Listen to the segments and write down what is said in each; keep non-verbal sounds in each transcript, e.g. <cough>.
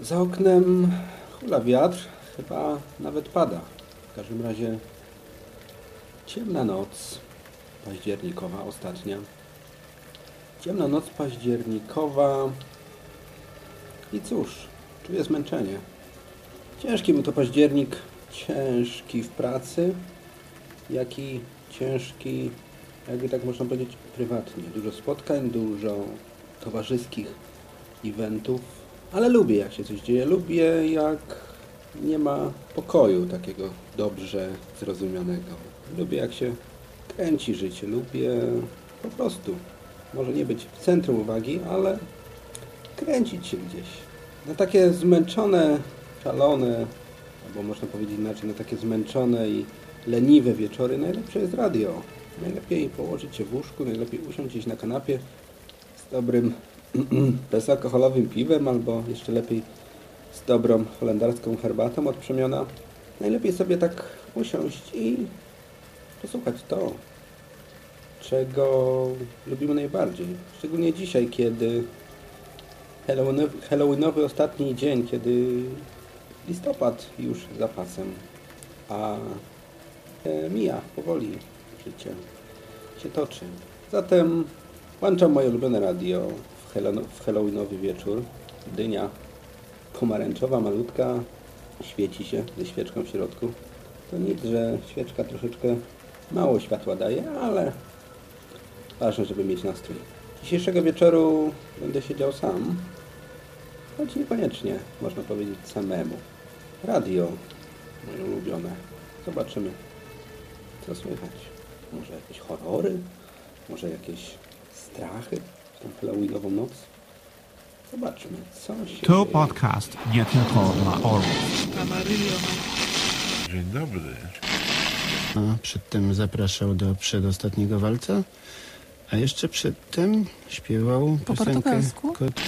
Za oknem hula wiatr, chyba nawet pada. W każdym razie ciemna noc październikowa, ostatnia. Ciemna noc październikowa i cóż, czuję zmęczenie. Ciężki był to październik, ciężki w pracy, jak i ciężki, jakby tak można powiedzieć, prywatnie. Dużo spotkań, dużo towarzyskich eventów, ale lubię jak się coś dzieje, lubię jak nie ma pokoju takiego dobrze zrozumianego. Lubię jak się kręci życie, lubię po prostu, może nie być w centrum uwagi, ale kręcić się gdzieś. Na takie zmęczone, szalone, albo można powiedzieć inaczej, na takie zmęczone i leniwe wieczory najlepsze jest radio. Najlepiej położyć się w łóżku, najlepiej usiąść gdzieś na kanapie z dobrym <clears throat> bezalkoholowym piwem, albo jeszcze lepiej z dobrą holenderską herbatą od przemiana. Najlepiej sobie tak usiąść i posłuchać to, czego lubimy najbardziej. Szczególnie dzisiaj, kiedy Halloweenowy, ostatni dzień, kiedy listopad już za pasem, a e, mija powoli życie się toczy. Zatem włączam moje ulubione radio w, Halloweenowy wieczór. Dynia pomarańczowa, malutka, świeci się ze świeczką w środku. To nic, że świeczka troszeczkę mało światła daje, ale ważne, żeby mieć nastrój. Dzisiejszego wieczoru będę siedział sam, choć niekoniecznie, można powiedzieć, samemu. Radio, moje ulubione. Zobaczymy, co słychać. Może jakieś horrory? Może jakieś strachy tą Halloweenową noc? Zobaczmy, co się To dzieje. podcast nie tylko dla orłów. Dzień dobry. A przedtem zapraszał do przedostatniego walca, a jeszcze przedtem śpiewał Po piosenkę portugalsku? Kot...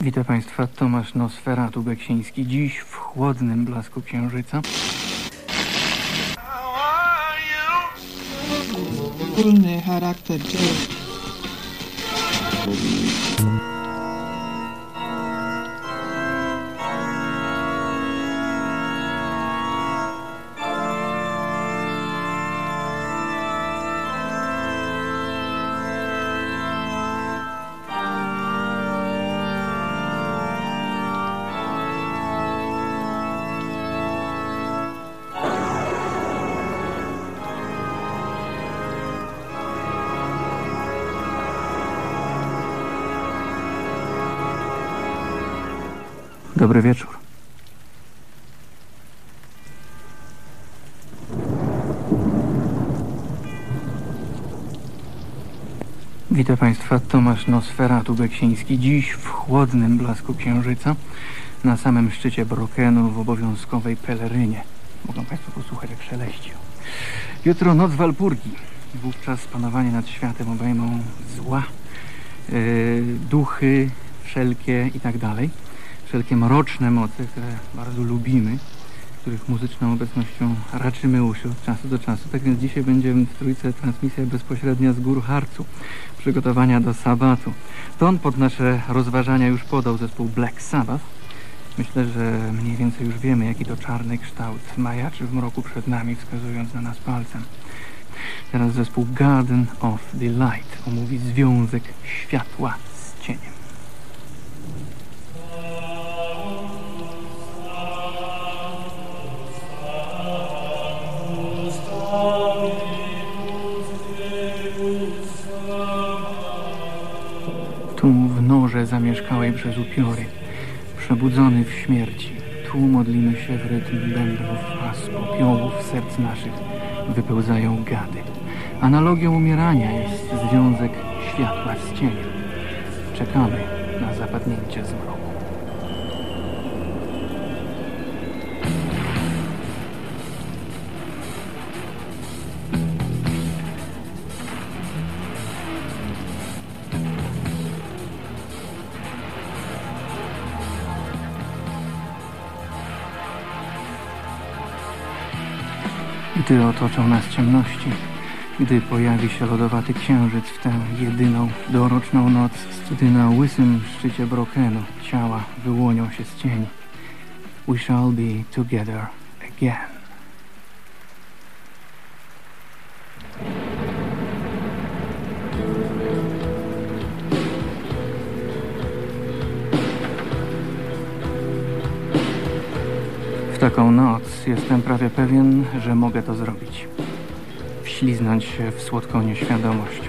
Witam Państwa, Tomasz Nosferatu Beksiński. Dziś w chłodnym blasku księżyca. Wspólny charakter Música Dobry wieczór. Witam Państwa, Tomasz Nosferatu Beksiński. Dziś w chłodnym blasku księżyca na samym szczycie Brokenu w obowiązkowej pelerynie. Mogą Państwo posłuchać jak szeleści. Jutro noc Walpurgi. Wówczas panowanie nad światem obejmą zła, yy, duchy wszelkie i tak dalej. Wszelkie mroczne moce, które bardzo lubimy, których muzyczną obecnością raczymy uszy od czasu do czasu. Tak więc dzisiaj będzie w trójce transmisja bezpośrednia z gór Harcu, przygotowania do sabatu. Ton pod nasze rozważania już podał zespół Black Sabbath. Myślę, że mniej więcej już wiemy, jaki to czarny kształt majaczy w mroku przed nami, wskazując na nas palcem. Teraz zespół Garden of Delight omówi związek światła z cieniem. Tu w norze zamieszkałej przez upiory, przebudzony w śmierci, tu modlimy się w rytm bębnów, a z popiołów serc naszych wypełzają gady. Analogią umierania jest związek światła z cieniem. Czekamy na zapadnięcie zmroku. Gdy otoczą nas ciemności, Gdy pojawi się lodowaty księżyc w tę jedyną doroczną noc, gdy na łysym szczycie Brokenu ciała wyłonią się z cieni. We shall be together again. Taką noc jestem prawie pewien, że mogę to zrobić. Wśliznąć się w słodką nieświadomość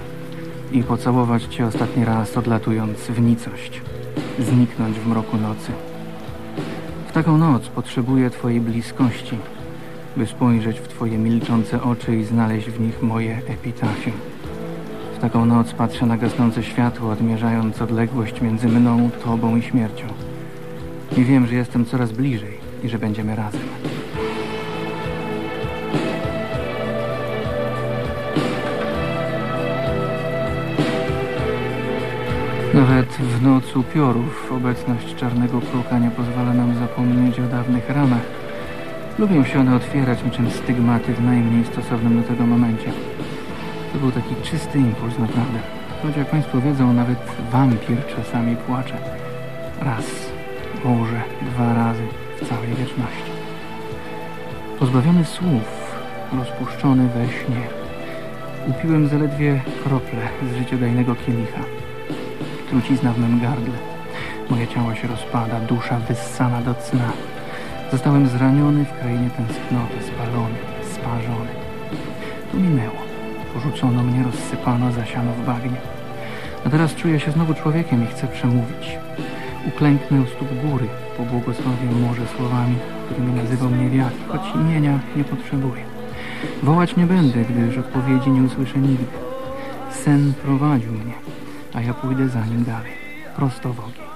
i pocałować cię ostatni raz odlatując w nicość. Zniknąć w mroku nocy. W taką noc potrzebuję twojej bliskości, by spojrzeć w twoje milczące oczy i znaleźć w nich moje epitafium. W taką noc patrzę na gasnące światło, odmierzając odległość między mną, tobą i śmiercią. I wiem, że jestem coraz bliżej i że będziemy razem. Nawet w noc upiorów obecność czarnego kruka nie pozwala nam zapomnieć o dawnych ranach. Lubią się one otwierać niczym stygmaty w najmniej stosownym do tego momencie. To był taki czysty impuls, naprawdę. Choć jak Państwo wiedzą, nawet wampir czasami płacze. Raz, może dwa razy w całej wieczności. Pozbawiony słów, rozpuszczony we śnie, upiłem zaledwie krople z życiodajnego kielicha. Trucizna w mym gardle. Moje ciało się rozpada, dusza wyssana do cna. Zostałem zraniony w krainie tęsknoty, spalony, sparzony. To minęło. Porzucono mnie, rozsypano, zasiano w bagnie. A teraz czuję się znowu człowiekiem i chcę przemówić. Uklęknę u stóp góry, pobłogosławię morze słowami, którymi nazywał mnie wiatr, choć imienia nie potrzebuję. Wołać nie będę, gdyż odpowiedzi nie usłyszę nigdy. Sen prowadził mnie, a ja pójdę za nim dalej, prosto w ogień.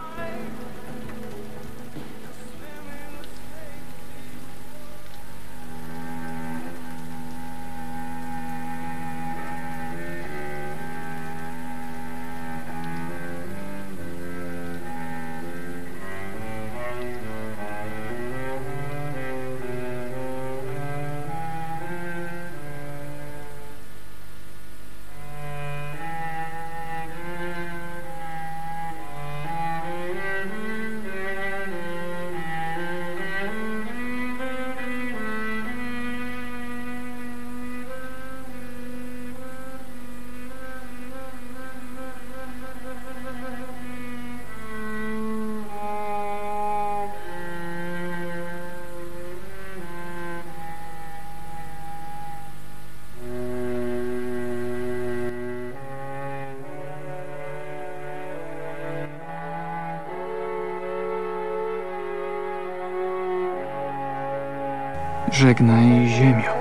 Żegnaj ziemio.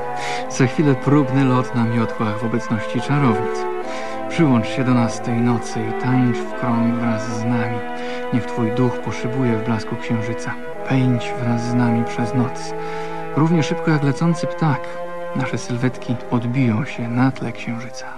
Za chwilę próbny lot na miotłach w obecności czarownic. Przyłącz się do nas tej nocy i tańcz w krąg wraz z nami. Niech twój duch poszybuje w blasku księżyca. Pędź wraz z nami przez noc. Równie szybko jak lecący ptak. Nasze sylwetki odbiją się na tle księżyca.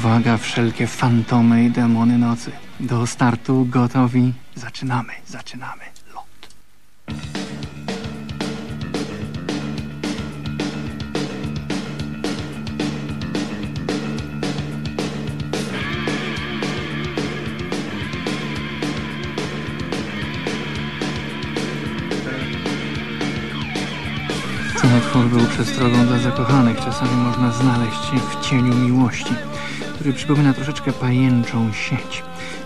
Uwaga, wszelkie fantomy i demony nocy. Do startu gotowi. Zaczynamy, zaczynamy lot. Cenotwór był przestrogą dla zakochanych. Czasami można znaleźć się w cieniu miłości, który przypomina troszeczkę pajęczą sieć.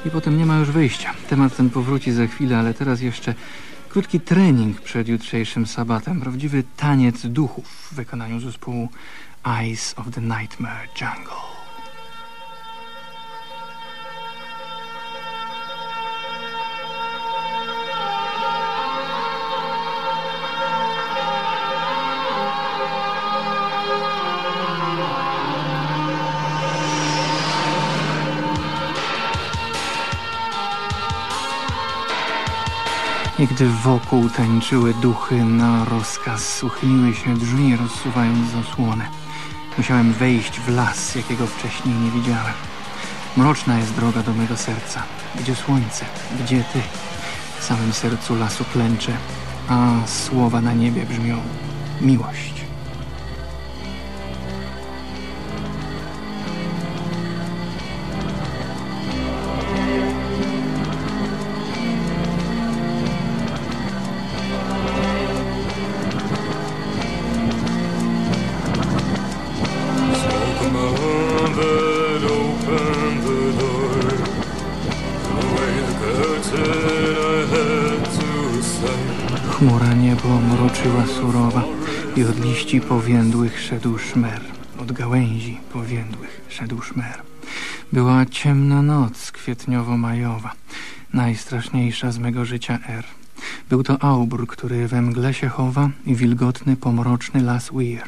I potem nie ma już wyjścia. Temat ten powróci za chwilę, ale teraz jeszcze krótki trening przed jutrzejszym sabatem. Prawdziwy taniec duchów w wykonaniu zespołu Eyes of the Nightmare Jungle. I gdy wokół tańczyły duchy, na rozkaz uchyliły się drzwi, rozsuwając zasłonę. Musiałem wejść w las, jakiego wcześniej nie widziałem. Mroczna jest droga do mego serca. Gdzie słońce? Gdzie ty? W samym sercu lasu klęczę, a słowa na niebie brzmią miłość. Liści powiędłych szedł szmer. Od gałęzi powiędłych szedł szmer. Była ciemna noc kwietniowo-majowa, najstraszniejsza z mego życia R. Był to aubr, który we mgle się chowa i wilgotny, pomroczny las Weir.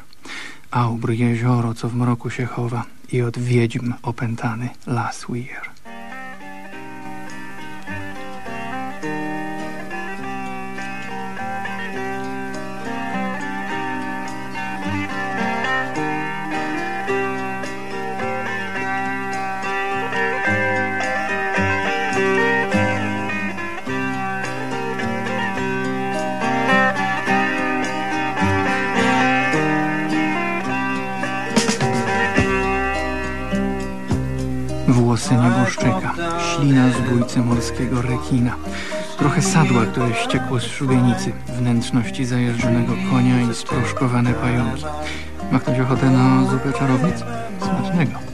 Aubr, jezioro, co w mroku się chowa i od wiedźm opętany las Weir. Włosy nieboszczyka, ślina zbójcy morskiego rekina, trochę sadła, które ściekło z szubienicy, wnętrzności zajeżdżonego konia i sproszkowane pająki. Ma ktoś ochotę na zupę czarownic? Smacznego.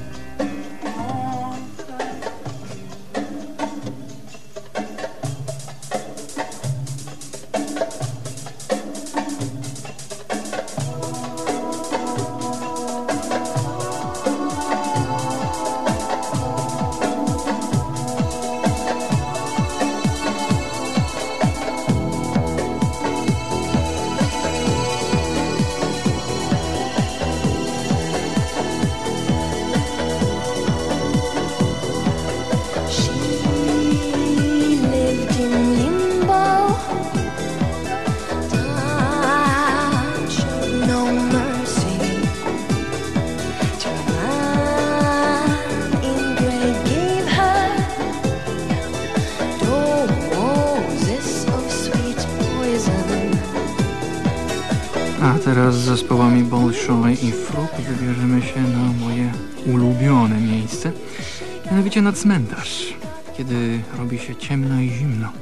Na cmentarz. Kiedy robi się ciemno i zimno,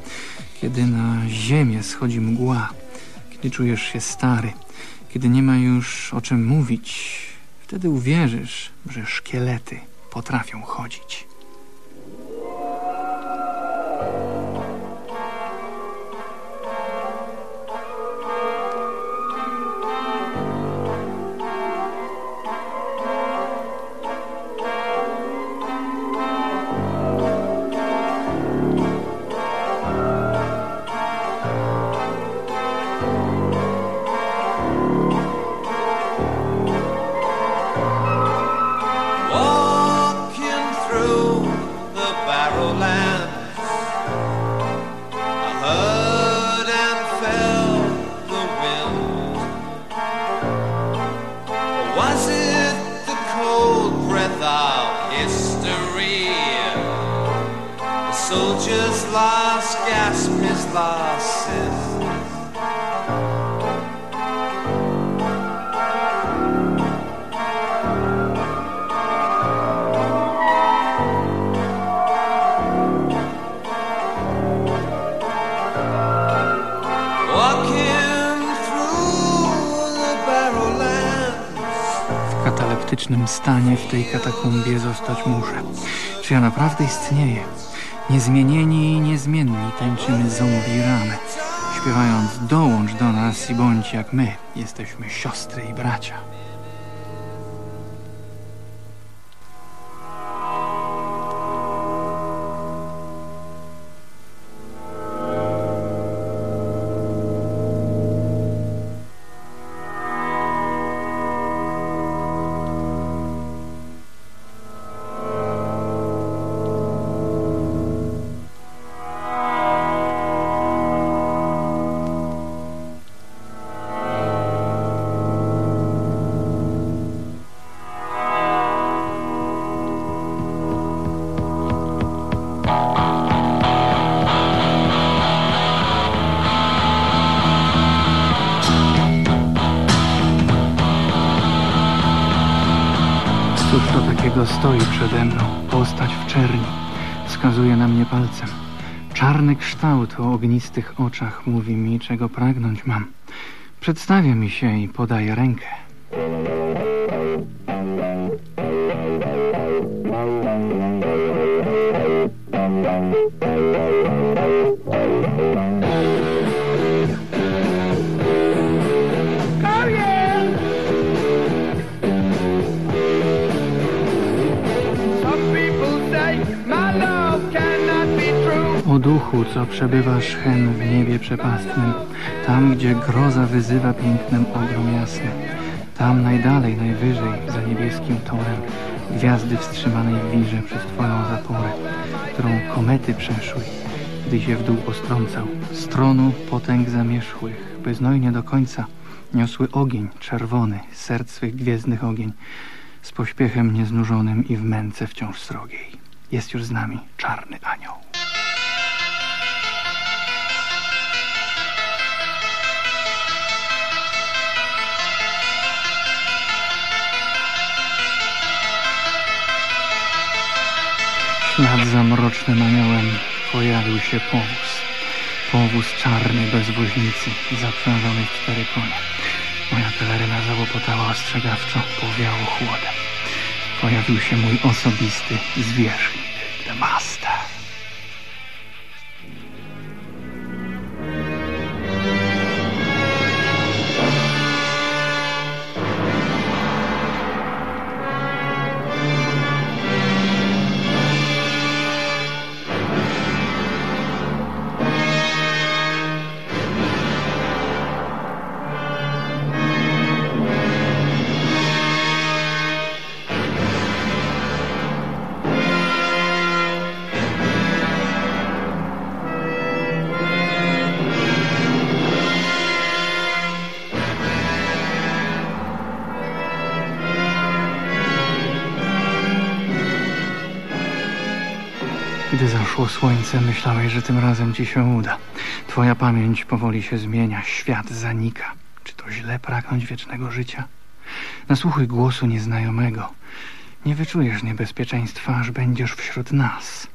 kiedy na ziemię schodzi mgła, kiedy czujesz się stary, kiedy nie ma już o czym mówić, wtedy uwierzysz, że szkielety potrafią chodzić. Naprawdę istnieję? Niezmienieni i niezmienni tańczymy zombie ramę, śpiewając dołącz do nas i bądź jak my, jesteśmy siostry i bracia. Przede mną postać w czerni. Wskazuje na mnie palcem. Czarny kształt o ognistych oczach mówi mi, czego pragnąć mam. Przedstawia mi się i podaje rękę. Co przebywasz hen w niebie przepastnym, tam, gdzie groza wyzywa pięknem ogrom jasny, tam najdalej, najwyżej, za niebieskim torem, gwiazdy wstrzymanej w wirze przez twoją zaporę, którą komety przeszły, gdy się w dół ostrącał, stronu potęg zamierzchłych, by znojnie do końca niosły ogień czerwony, serc swych gwiezdnych ogień, z pośpiechem nieznużonym i w męce wciąż srogiej. Jest już z nami czarny anioł. Ślad za mrocznym aniołem pojawił się powóz. Powóz czarny bez woźnicy, zaprzężony w cztery konie. Moja peleryna załopotała ostrzegawczo, powiało chłodem. Pojawił się mój osobisty zwierzchnik, The słońce, myślałeś, że tym razem ci się uda. Twoja pamięć powoli się zmienia, świat zanika. Czy to źle pragnąć wiecznego życia? Nasłuchuj głosu nieznajomego. Nie wyczujesz niebezpieczeństwa, aż będziesz wśród nas.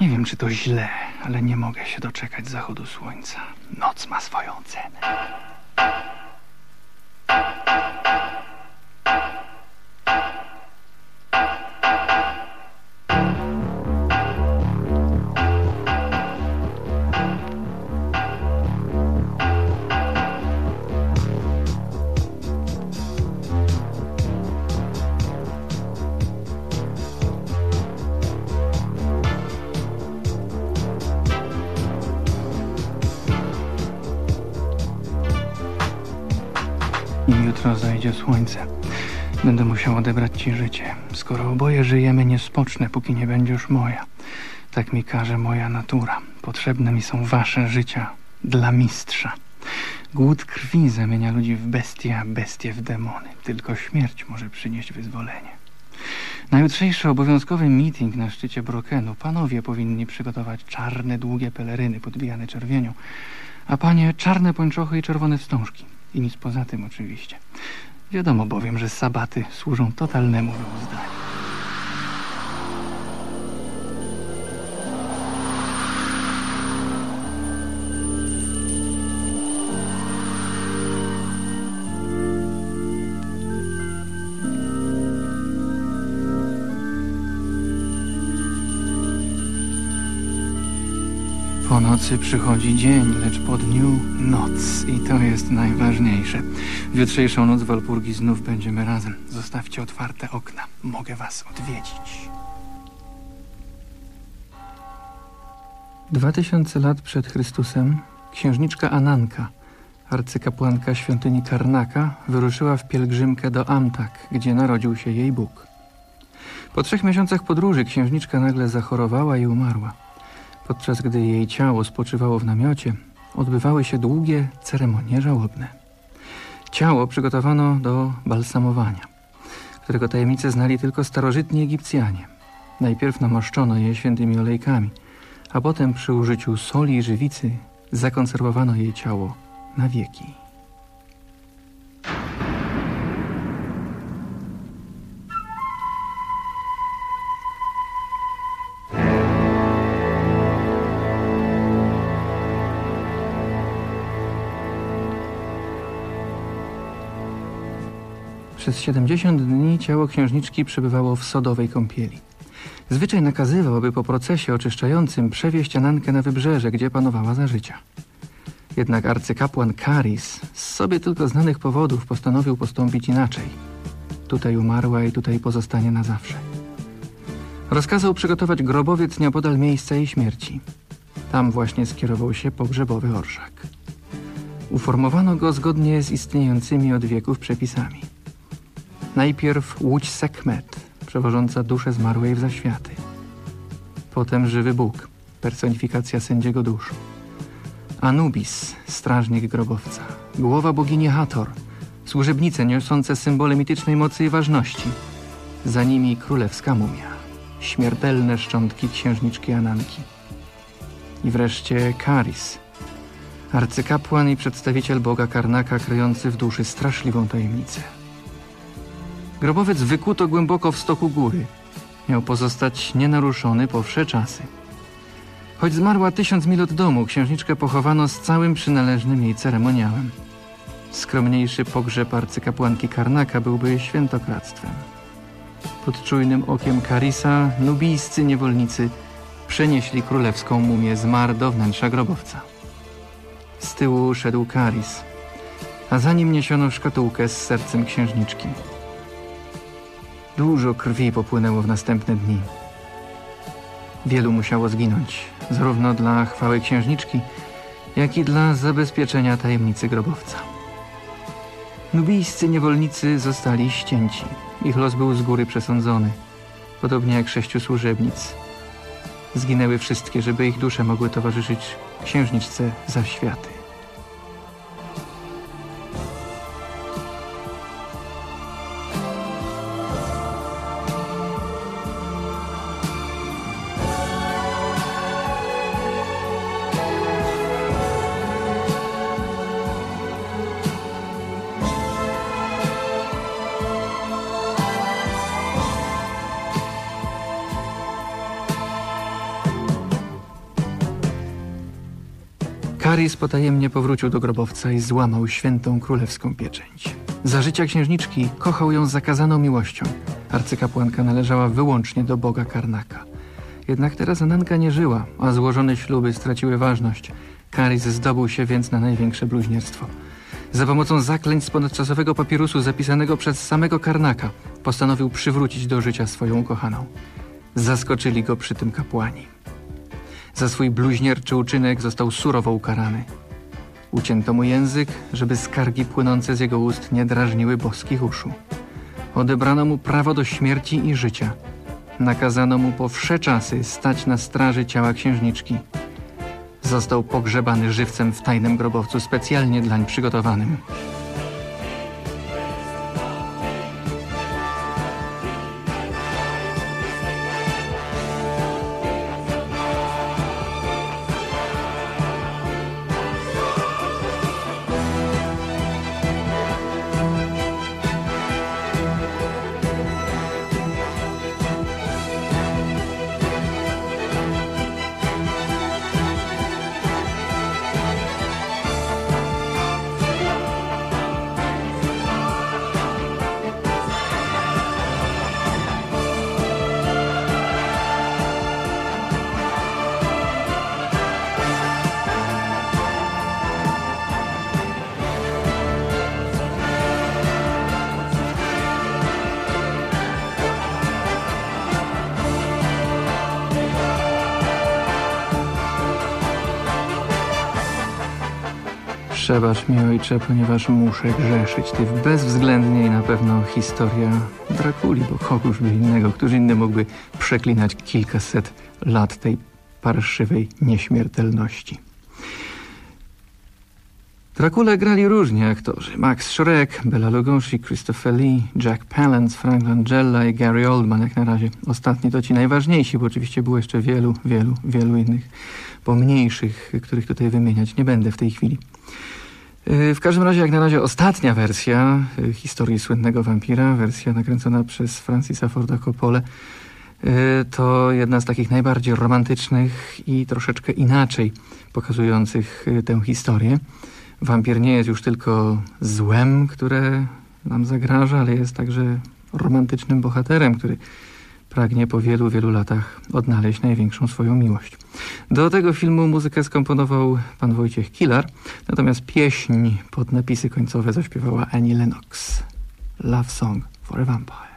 Nie wiem, czy to źle, ale nie mogę się doczekać zachodu słońca. Noc ma swoją cenę. Będę musiał odebrać ci życie. Skoro oboje żyjemy, nie spocznę, póki nie będziesz moja. Tak mi każe moja natura. Potrzebne mi są wasze życia dla mistrza. Głód krwi zamienia ludzi w bestie, a bestie w demony. Tylko śmierć może przynieść wyzwolenie. Na jutrzejszy obowiązkowy meeting na szczycie Brokenu panowie powinni przygotować czarne, długie peleryny podbijane czerwienią, a panie czarne pończochy i czerwone wstążki. I nic poza tym oczywiście. Wiadomo bowiem, że sabaty służą totalnemu wyuzdaniu. Nocy przychodzi dzień, lecz po dniu noc i to jest najważniejsze. W jutrzejszą noc Walpurgi znów będziemy razem. Zostawcie otwarte okna. Mogę was odwiedzić. Dwa tysiące lat przed Chrystusem księżniczka Ananka, arcykapłanka świątyni Karnaka, wyruszyła w pielgrzymkę do Amtak, gdzie narodził się jej Bóg. Po trzech miesiącach podróży księżniczka nagle zachorowała i umarła. Podczas gdy jej ciało spoczywało w namiocie, odbywały się długie ceremonie żałobne. Ciało przygotowano do balsamowania, którego tajemnice znali tylko starożytni Egipcjanie. Najpierw namaszczono je świętymi olejkami, a potem przy użyciu soli i żywicy zakonserwowano jej ciało na wieki. Przez 70 dni ciało księżniczki przebywało w sodowej kąpieli. Zwyczaj nakazywał, aby po procesie oczyszczającym przewieźć Anankę na wybrzeże, gdzie panowała za życia. Jednak arcykapłan Karis z sobie tylko znanych powodów postanowił postąpić inaczej. Tutaj umarła i tutaj pozostanie na zawsze. Rozkazał przygotować grobowiec nieopodal miejsca jej śmierci. Tam właśnie skierował się pogrzebowy orszak. Uformowano go zgodnie z istniejącymi od wieków przepisami. Najpierw łódź Sekmet, przewożąca duszę zmarłej w zaświaty. Potem żywy Bóg, personifikacja sędziego dusz. Anubis, strażnik grobowca. Głowa bogini Hathor, służebnice niosące symbole mitycznej mocy i ważności. Za nimi królewska mumia, śmiertelne szczątki księżniczki Ananki. I wreszcie Karis, arcykapłan i przedstawiciel boga Karnaka kryjący w duszy straszliwą tajemnicę. Grobowiec wykuto głęboko w stoku góry. Miał pozostać nienaruszony po wsze czasy. Choć zmarła tysiąc mil od domu, księżniczkę pochowano z całym przynależnym jej ceremoniałem. Skromniejszy pogrzeb arcykapłanki Karnaka byłby świętokradztwem. Pod czujnym okiem Karisa nubijscy niewolnicy przenieśli królewską mumię z mar do wnętrza grobowca. Z tyłu szedł Karis, a za nim niesiono szkatułkę z sercem księżniczki. Dużo krwi popłynęło w następne dni. Wielu musiało zginąć, zarówno dla chwały księżniczki, jak i dla zabezpieczenia tajemnicy grobowca. Nubijscy niewolnicy zostali ścięci. Ich los był z góry przesądzony, podobnie jak sześciu służebnic. Zginęły wszystkie, żeby ich dusze mogły towarzyszyć księżniczce za światy. Potajemnie powrócił do grobowca i złamał świętą królewską pieczęć. Za życia księżniczki kochał ją zakazaną miłością. Arcykapłanka należała wyłącznie do boga Karnaka. Jednak teraz Ananka nie żyła, a złożone śluby straciły ważność. Karis zdobył się więc na największe bluźnierstwo. Za pomocą zaklęć z ponadczasowego papirusu zapisanego przez samego Karnaka postanowił przywrócić do życia swoją ukochaną. Zaskoczyli go przy tym kapłani. Za swój bluźnierczy uczynek został surowo ukarany. Ucięto mu język, żeby skargi płynące z jego ust nie drażniły boskich uszu. Odebrano mu prawo do śmierci i życia. Nakazano mu po wsze czasy stać na straży ciała księżniczki. Został pogrzebany żywcem w tajnym grobowcu specjalnie dlań przygotowanym. Przebacz mi, ojcze, ponieważ muszę grzeszyć. Ty bezwzględnie i na pewno historia Drakuli, bo kogoż by innego, któż inny mógłby przeklinać kilkaset lat tej parszywej nieśmiertelności. Drakule grali różni aktorzy. Max Schreck, Bela Lugosi, Christopher Lee, Jack Palance, Frank Langella i Gary Oldman. Jak na razie ostatni to ci najważniejsi, bo oczywiście było jeszcze wielu, wielu, wielu innych pomniejszych, których tutaj wymieniać nie będę w tej chwili. Yy, W każdym razie, jak na razie ostatnia wersja yy, historii słynnego wampira, wersja nakręcona przez Francisa Forda Coppolę, yy, to jedna z takich najbardziej romantycznych i troszeczkę inaczej pokazujących tę historię. Wampir nie jest już tylko złem, które nam zagraża, ale jest także romantycznym bohaterem, który pragnie po wielu, wielu latach odnaleźć największą swoją miłość. Do tego filmu muzykę skomponował pan Wojciech Kilar, natomiast pieśń pod napisy końcowe zaśpiewała Annie Lennox. Love Song for a Vampire.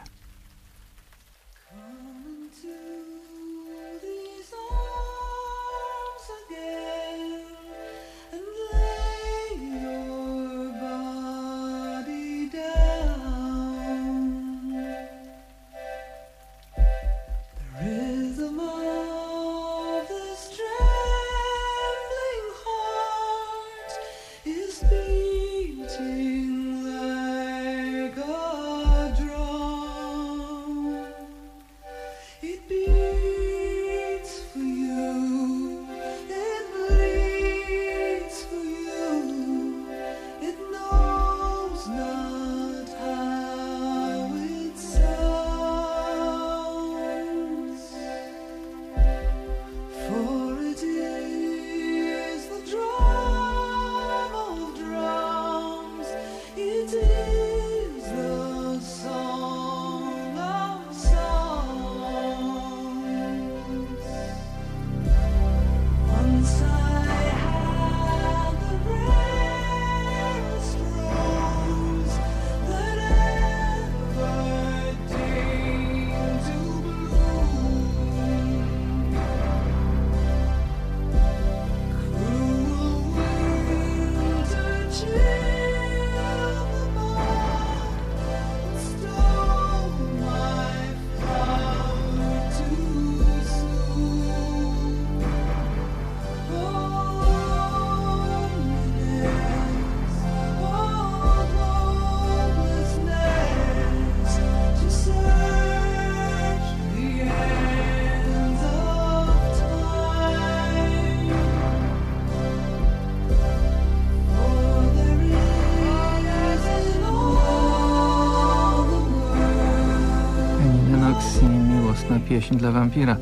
Pieśń dla wampira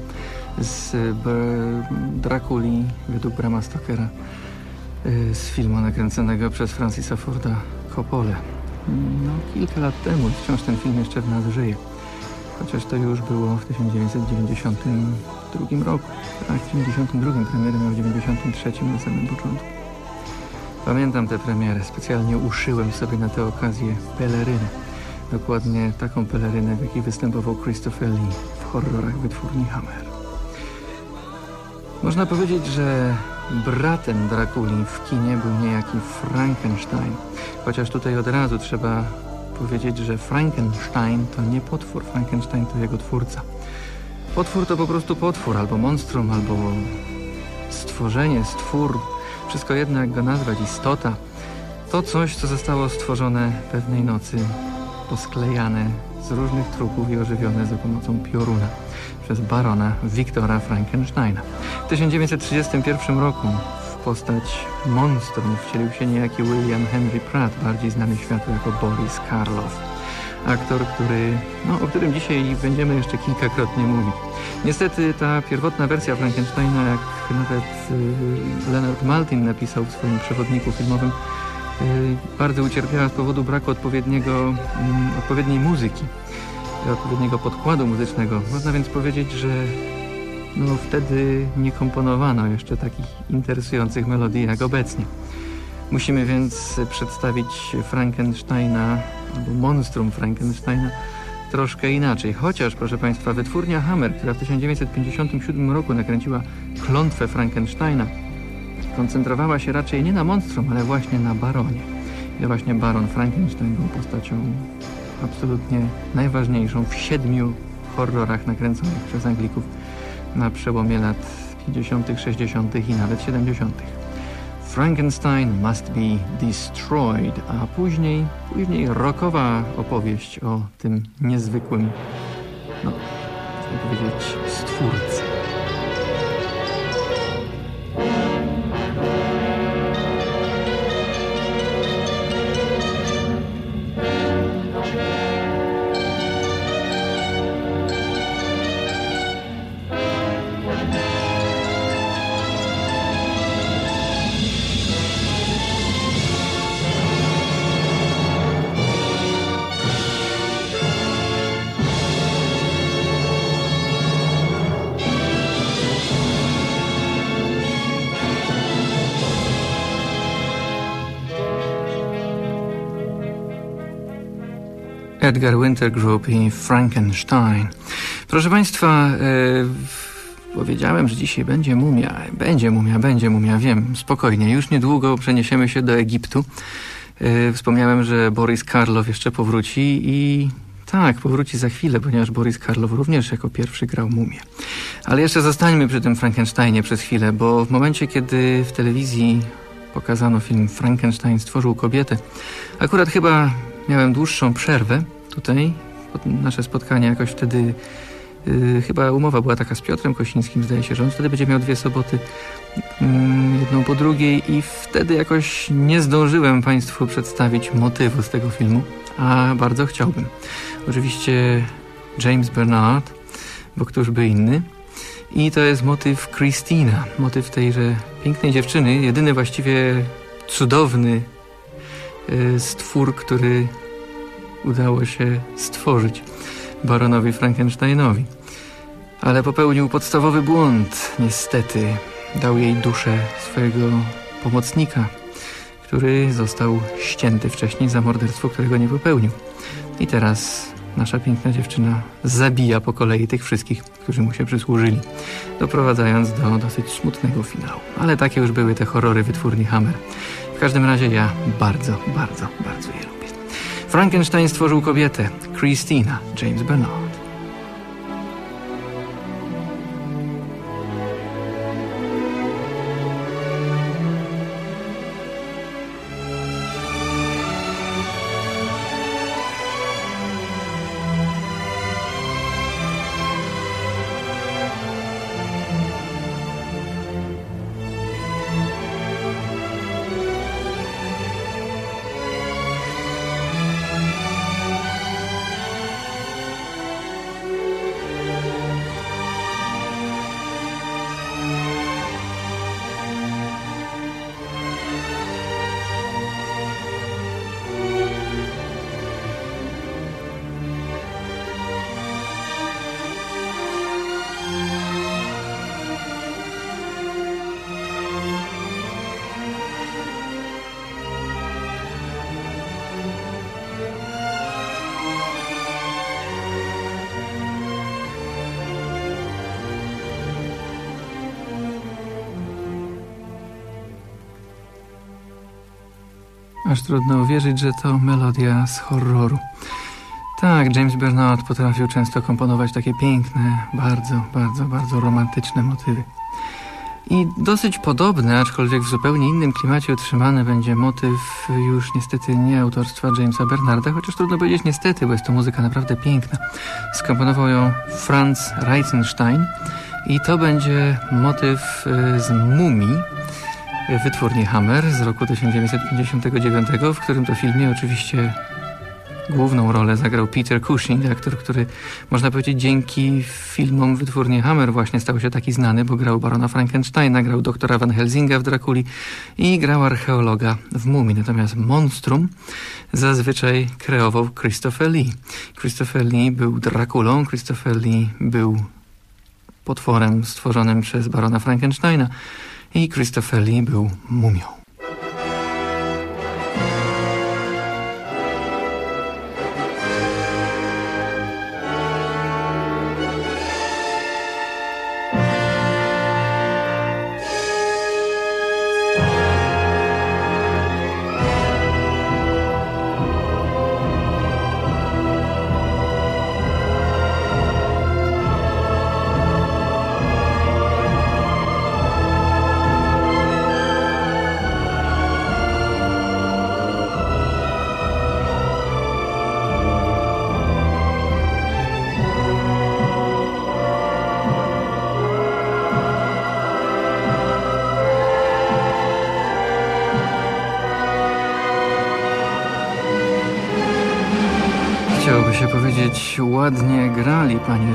z Br- Drakuli według Brama Stokera y, z filmu nakręconego przez Francisa Forda Coppole. No, kilka lat temu, wciąż ten film jeszcze w nas żyje. Chociaż to już było w 1992 roku. Tak, w 1992 premierę miał w 1993 na samym początku. Pamiętam tę premierę, specjalnie uszyłem sobie na tę okazję pelerynę. Dokładnie taką pelerynę, w jakiej występował Christopher Lee horrorach wytwórni Hammer. Można powiedzieć, że bratem Drakuli w kinie był niejaki Frankenstein. Chociaż tutaj od razu trzeba powiedzieć, że Frankenstein to nie potwór, Frankenstein to jego twórca. Potwór to po prostu potwór, albo monstrum, albo stworzenie, stwór, wszystko jedno jak go nazwać, istota. To coś, co zostało stworzone pewnej nocy, posklejane z różnych trupów i ożywione za pomocą pioruna przez barona Wiktora Frankensteina. W 1931 roku w postać monstrum wcielił się niejaki William Henry Pratt, bardziej znany światu jako Boris Karloff. Aktor, który, no, o którym dzisiaj będziemy jeszcze kilkakrotnie mówić. Niestety ta pierwotna wersja Frankensteina, jak nawet y, Leonard Maltin napisał w swoim przewodniku filmowym, bardzo ucierpiała z powodu braku odpowiedniego, mm, odpowiedniej muzyki, odpowiedniego podkładu muzycznego. Można więc powiedzieć, że no, wtedy nie komponowano jeszcze takich interesujących melodii jak obecnie. Musimy więc przedstawić Frankensteina, albo monstrum Frankensteina troszkę inaczej. Chociaż, proszę Państwa, wytwórnia Hammer, która w 1957 roku nakręciła klątwę Frankensteina, koncentrowała się raczej nie na monstrum, ale właśnie na baronie. I właśnie baron Frankenstein był postacią absolutnie najważniejszą w siedmiu horrorach nakręconych przez Anglików na przełomie lat 50., 60. i nawet 70. Frankenstein must be destroyed, a później, później rockowa opowieść o tym niezwykłym, no, można powiedzieć, stwórcy. Edgar Winter Group i Frankenstein. Proszę Państwa, e, powiedziałem, że dzisiaj będzie mumia. Będzie mumia, będzie mumia, wiem, spokojnie. Już niedługo przeniesiemy się do Egiptu. E, wspomniałem, że Boris Karlow jeszcze powróci i tak, powróci za chwilę, ponieważ Boris Karlow również jako pierwszy grał mumię. Ale jeszcze zostańmy przy tym Frankensteinie przez chwilę, bo w momencie, kiedy w telewizji pokazano film Frankenstein stworzył kobietę, akurat chyba miałem dłuższą przerwę tutaj. Nasze spotkanie jakoś wtedy, yy, chyba umowa była taka z Piotrem Kosińskim, zdaje się, że on wtedy będzie miał dwie soboty, mm, jedną po drugiej i wtedy jakoś nie zdążyłem Państwu przedstawić motywu z tego filmu, a bardzo chciałbym. Oczywiście James Bernard, bo któż by inny. I to jest motyw Christina, motyw tejże pięknej dziewczyny, jedyny właściwie cudowny y, stwór, który udało się stworzyć baronowi Frankensteinowi. Ale popełnił podstawowy błąd, niestety. Dał jej duszę swojego pomocnika, który został ścięty wcześniej za morderstwo, którego nie popełnił. I teraz nasza piękna dziewczyna zabija po kolei tych wszystkich, którzy mu się przysłużyli, doprowadzając do dosyć smutnego finału. Ale takie już były te horrory wytwórni Hammer. W każdym razie ja bardzo, bardzo, bardzo je lubię. Frankenstein stworzył kobietę, Christina, James Bernard. Aż trudno uwierzyć, że to melodia z horroru. Tak, James Bernard potrafił często komponować takie piękne, bardzo, bardzo, bardzo romantyczne motywy. I dosyć podobny, aczkolwiek w zupełnie innym klimacie utrzymany będzie motyw już niestety nie autorstwa Jamesa Bernarda, chociaż trudno powiedzieć niestety, bo jest to muzyka naprawdę piękna. Skomponował ją Franz Reitzenstein i to będzie motyw y, z Mumii, wytwórni Hammer z roku 1959, w którym to filmie oczywiście główną rolę zagrał Peter Cushing, aktor, który można powiedzieć dzięki filmom wytwórni Hammer właśnie stał się taki znany, bo grał barona Frankensteina, grał doktora Van Helsinga w Drakuli i grał archeologa w Mumii. Natomiast Monstrum zazwyczaj kreował Christopher Lee. Christopher Lee był Drakulą, Christopher Lee był potworem stworzonym przez barona Frankensteina i Christopher Lee był mumią.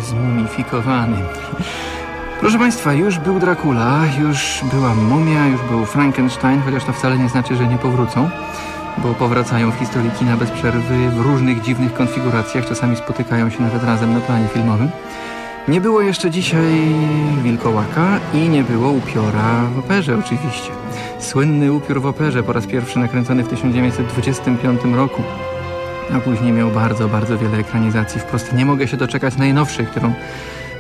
Grali, panie zmumifikowany. Proszę Państwa, już był Dracula, już była mumia, już był Frankenstein, chociaż to wcale nie znaczy, że nie powrócą, bo powracają w historii kina bez przerwy w różnych dziwnych konfiguracjach, czasami spotykają się nawet razem na planie filmowym. Nie było jeszcze dzisiaj wilkołaka i nie było upiora w operze oczywiście. Słynny upiór w operze po raz pierwszy nakręcony w 1925 roku. A później miał bardzo, bardzo wiele ekranizacji. Wprost nie mogę się doczekać najnowszej, którą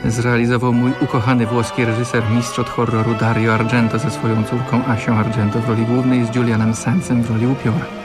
zrealizował mój ukochany włoski reżyser, mistrz od horroru Dario Argento ze swoją córką Asią Argento w roli głównej z Julianem Sandsem w roli upiora.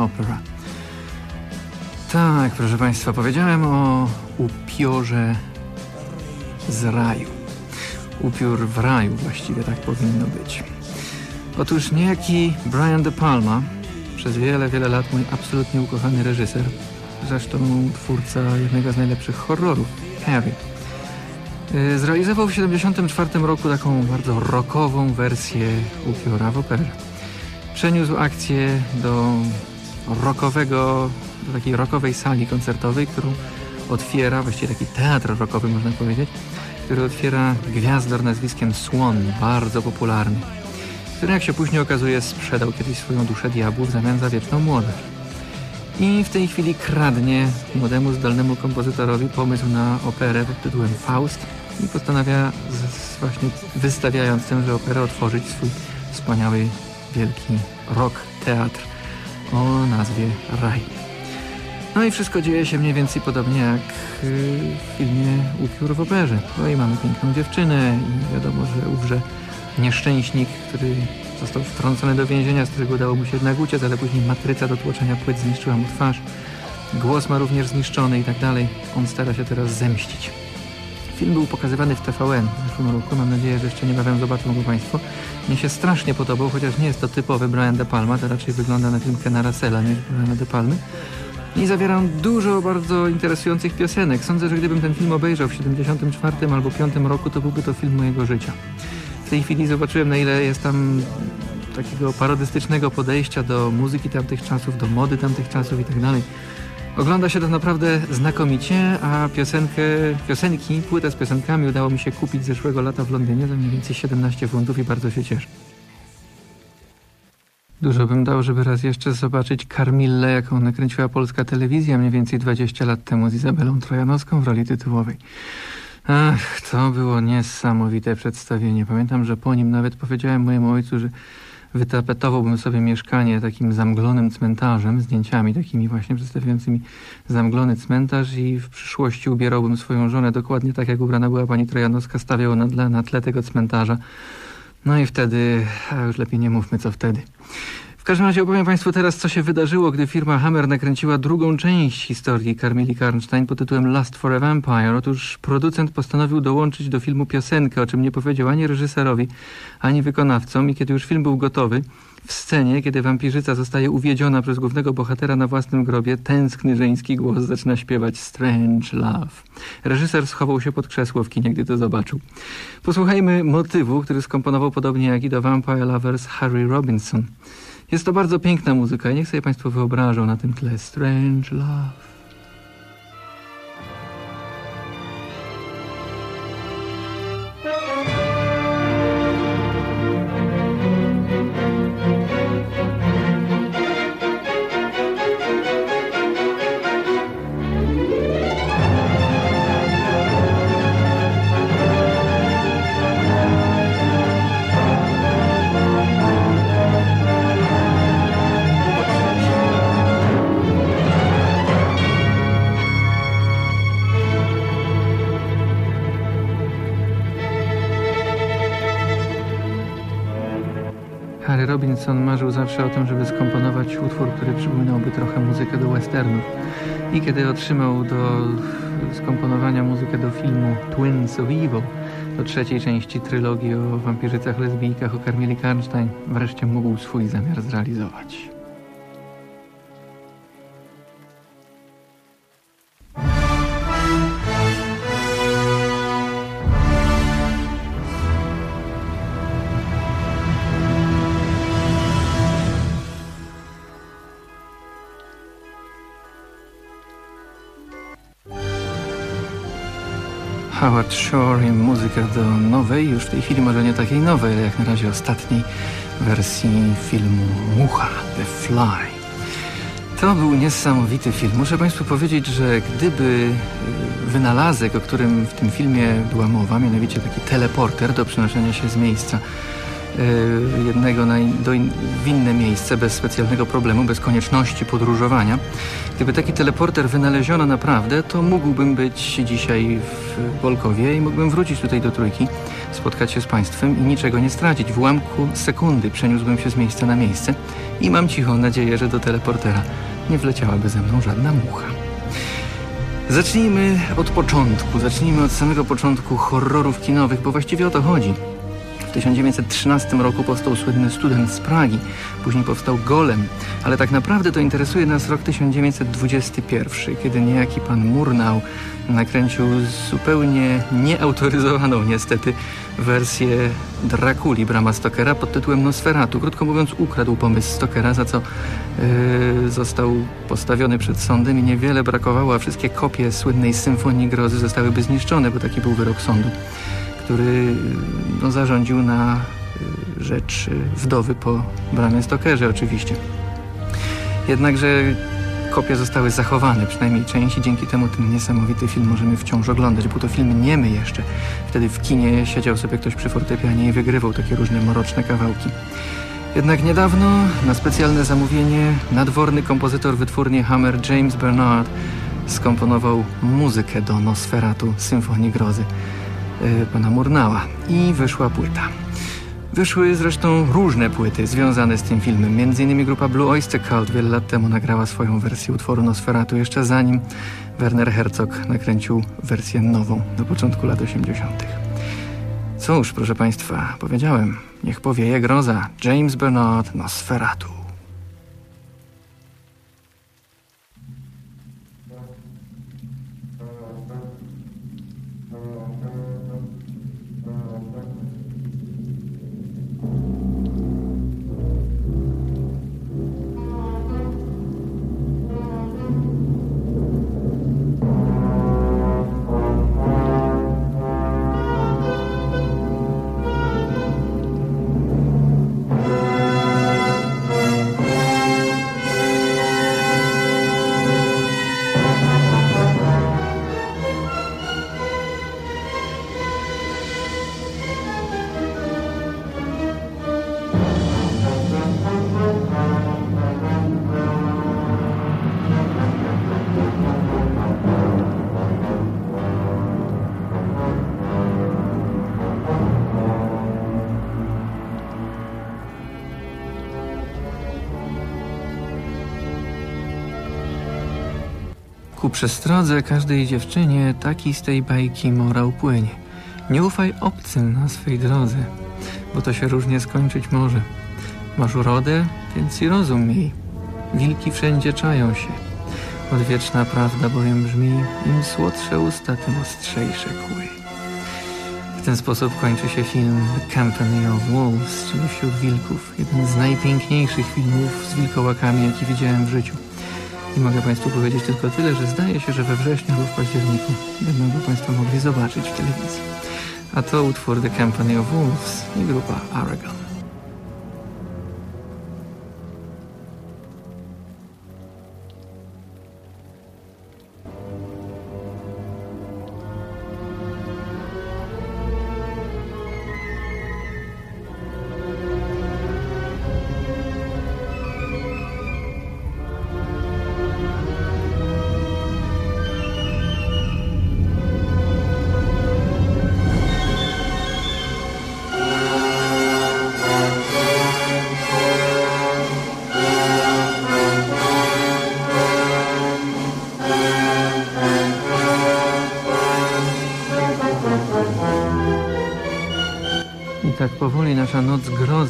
Opera. Tak, proszę Państwa, powiedziałem o upiorze z raju. Upiór w raju właściwie tak powinno być. Otóż niejaki Brian De Palma, przez wiele, wiele lat mój absolutnie ukochany reżyser, zresztą twórca jednego z najlepszych horrorów, Harry, y, zrealizował w 1974 roku taką bardzo rockową wersję upiora w operze. Przeniósł akcję do rockowego, do takiej rockowej sali koncertowej, którą otwiera, właściwie taki teatr rockowy można powiedzieć, który otwiera gwiazdor nazwiskiem Swan, bardzo popularny, który jak się później okazuje sprzedał kiedyś swoją duszę diabłu w zamian za wieczną młodość. I w tej chwili kradnie młodemu, zdolnemu kompozytorowi pomysł na operę pod tytułem Faust i postanawia, z, właśnie wystawiając tęże operę, otworzyć swój wspaniały, wielki rock teatr o nazwie Raj. No i wszystko dzieje się mniej więcej podobnie jak yy, w filmie Upiór w operze. No i mamy piękną dziewczynę i wiadomo, że ówrze nieszczęśnik, który został wtrącony do więzienia, z którego udało mu się jednak uciec, ale później matryca do tłoczenia płyt zniszczyła mu twarz. Głos ma również zniszczony i tak dalej. On stara się teraz zemścić. Film był pokazywany w TVN w zeszłym roku. Mam nadzieję, że jeszcze niebawem zobaczą go Państwo. Mnie się strasznie podobał, chociaż nie jest to typowy Brian De Palma, to raczej wygląda na film Kena Russella niż Briana De Palmy. I zawiera on dużo bardzo interesujących piosenek. Sądzę, że gdybym ten film obejrzał w 74 albo 5 roku, to byłby to film mojego życia. W tej chwili zobaczyłem, na ile jest tam takiego parodystycznego podejścia do muzyki tamtych czasów, do mody tamtych czasów i tak dalej. Ogląda się to naprawdę znakomicie, a piosenkę, piosenki, płytę z piosenkami udało mi się kupić zeszłego lata w Londynie za mniej więcej 17 funtów i bardzo się cieszę. Dużo bym dał, żeby raz jeszcze zobaczyć Karmillę, jaką nakręciła polska telewizja mniej więcej 20 lat temu z Izabelą Trojanowską w roli tytułowej. Ach, to było niesamowite przedstawienie. Pamiętam, że po nim nawet powiedziałem mojemu ojcu, że wytapetowałbym sobie mieszkanie takim zamglonym cmentarzem, zdjęciami takimi właśnie przedstawiającymi zamglony cmentarz i w przyszłości ubierałbym swoją żonę dokładnie tak, jak ubrana była pani Trojanowska, stawiał na na tle tego cmentarza. No i wtedy, a już lepiej nie mówmy co wtedy. W każdym razie opowiem Państwu teraz, co się wydarzyło, gdy firma Hammer nakręciła drugą część historii Carmeli Karnstein pod tytułem Last for a Vampire. Otóż producent postanowił dołączyć do filmu piosenkę, o czym nie powiedział ani reżyserowi, ani wykonawcom i kiedy już film był gotowy, w scenie, kiedy wampirzyca zostaje uwiedziona przez głównego bohatera na własnym grobie, tęskny żeński głos zaczyna śpiewać Strange Love. Reżyser schował się pod krzesło w kinie, gdy to zobaczył. Posłuchajmy motywu, który skomponował podobnie jak i do Vampire Lovers Harry Robinson. Jest to bardzo piękna muzyka i niech sobie Państwo wyobrażą na tym tle Strange Love. O tym, żeby skomponować utwór, który przypominałby trochę muzykę do westernów. I kiedy otrzymał do skomponowania muzykę do filmu Twins of Evil, do trzeciej części trylogii o wampirzycach, lesbijkach, o Carmeli Karnstein, wreszcie mógł swój zamiar zrealizować. Howard Shore i muzyka do nowej, już w tej chwili może nie takiej nowej, ale jak na razie ostatniej wersji filmu Mucha, The Fly. To był niesamowity film. Muszę Państwu powiedzieć, że gdyby y, wynalazek, o którym w tym filmie była mowa, mianowicie taki teleporter do przenoszenia się z miejsca jednego na do in, w inne miejsce bez specjalnego problemu, bez konieczności podróżowania. Gdyby taki teleporter wynaleziono naprawdę, to mógłbym być dzisiaj w Wolkowie i mógłbym wrócić tutaj do Trójki, spotkać się z Państwem i niczego nie stracić. W ułamku sekundy przeniósłbym się z miejsca na miejsce i mam cichą nadzieję, że do teleportera nie wleciałaby ze mną żadna mucha. Zacznijmy od początku, zacznijmy od samego początku horrorów kinowych, bo właściwie o to chodzi. W 1913 roku powstał słynny student z Pragi, później powstał Golem, ale tak naprawdę to interesuje nas rok 1921, kiedy niejaki pan Murnau nakręcił zupełnie nieautoryzowaną niestety wersję Drakuli Brama Stokera pod tytułem Nosferatu. Krótko mówiąc ukradł pomysł Stokera, za co yy, został postawiony przed sądem i niewiele brakowało, a wszystkie kopie słynnej Symfonii Grozy zostałyby zniszczone, bo taki był wyrok sądu który no, zarządził na y, rzecz y, wdowy po Bramie Stokerze oczywiście. Jednakże kopie zostały zachowane, przynajmniej część i dzięki temu ten niesamowity film możemy wciąż oglądać. Był to film niemy jeszcze. Wtedy w kinie siedział sobie ktoś przy fortepianie i wygrywał takie różne mroczne kawałki. Jednak niedawno na specjalne zamówienie nadworny kompozytor wytwórni Hammer James Bernard skomponował muzykę do Nosferatu Symfonii Grozy pana Murnała i wyszła płyta. Wyszły zresztą różne płyty związane z tym filmem. Między innymi grupa Blue Oyster Cult wiele lat temu nagrała swoją wersję utworu Nosferatu, jeszcze zanim Werner Herzog nakręcił wersję nową do początku lat 80. Cóż, proszę Państwa, powiedziałem, niech powieje groza. James Bernard Nosferatu. Ku przestrodze każdej dziewczynie taki z tej bajki morał płynie. Nie ufaj obcym na swej drodze, bo to się różnie skończyć może. Masz urodę, więc i rozum miej. Wilki wszędzie czają się. Odwieczna prawda bowiem brzmi, im słodsze usta, tym ostrzejsze kły. W ten sposób kończy się film The Company of Wolves, czyli Wśród Wilków. Jeden z najpiękniejszych filmów z wilkołakami, jaki widziałem w życiu. I mogę Państwu powiedzieć tylko tyle, że zdaje się, że we wrześniu lub w październiku będą go Państwo mogli zobaczyć w telewizji. A to utwór The Company of Wolves i grupa Aragon.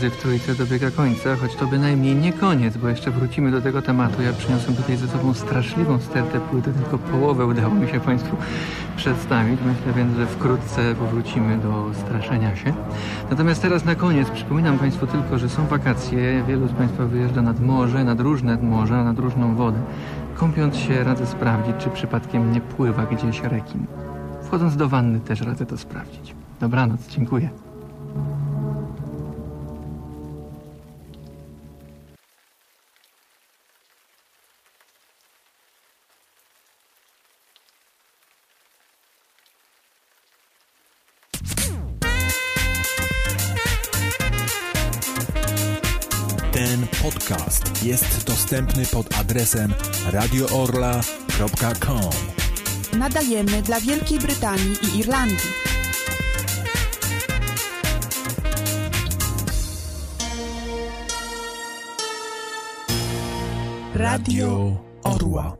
Grozy w trójce dobiega końca, choć to bynajmniej nie koniec, bo jeszcze wrócimy do tego tematu. Ja przyniosłem tutaj ze sobą straszliwą stertę płyty, tylko połowę udało mi się Państwu przedstawić. Myślę więc, że wkrótce powrócimy do straszenia się. Natomiast teraz na koniec przypominam Państwu tylko, że są wakacje. Wielu z Państwa wyjeżdża nad morze, nad różne morza, nad różną wodę. Kąpiąc się radzę sprawdzić, czy przypadkiem nie pływa gdzieś rekin. Wchodząc do wanny też radzę to sprawdzić. Dobranoc, dziękuję. Dostępny pod adresem radioorla.com. Nadajemy dla Wielkiej Brytanii i Irlandii. Radio Orła.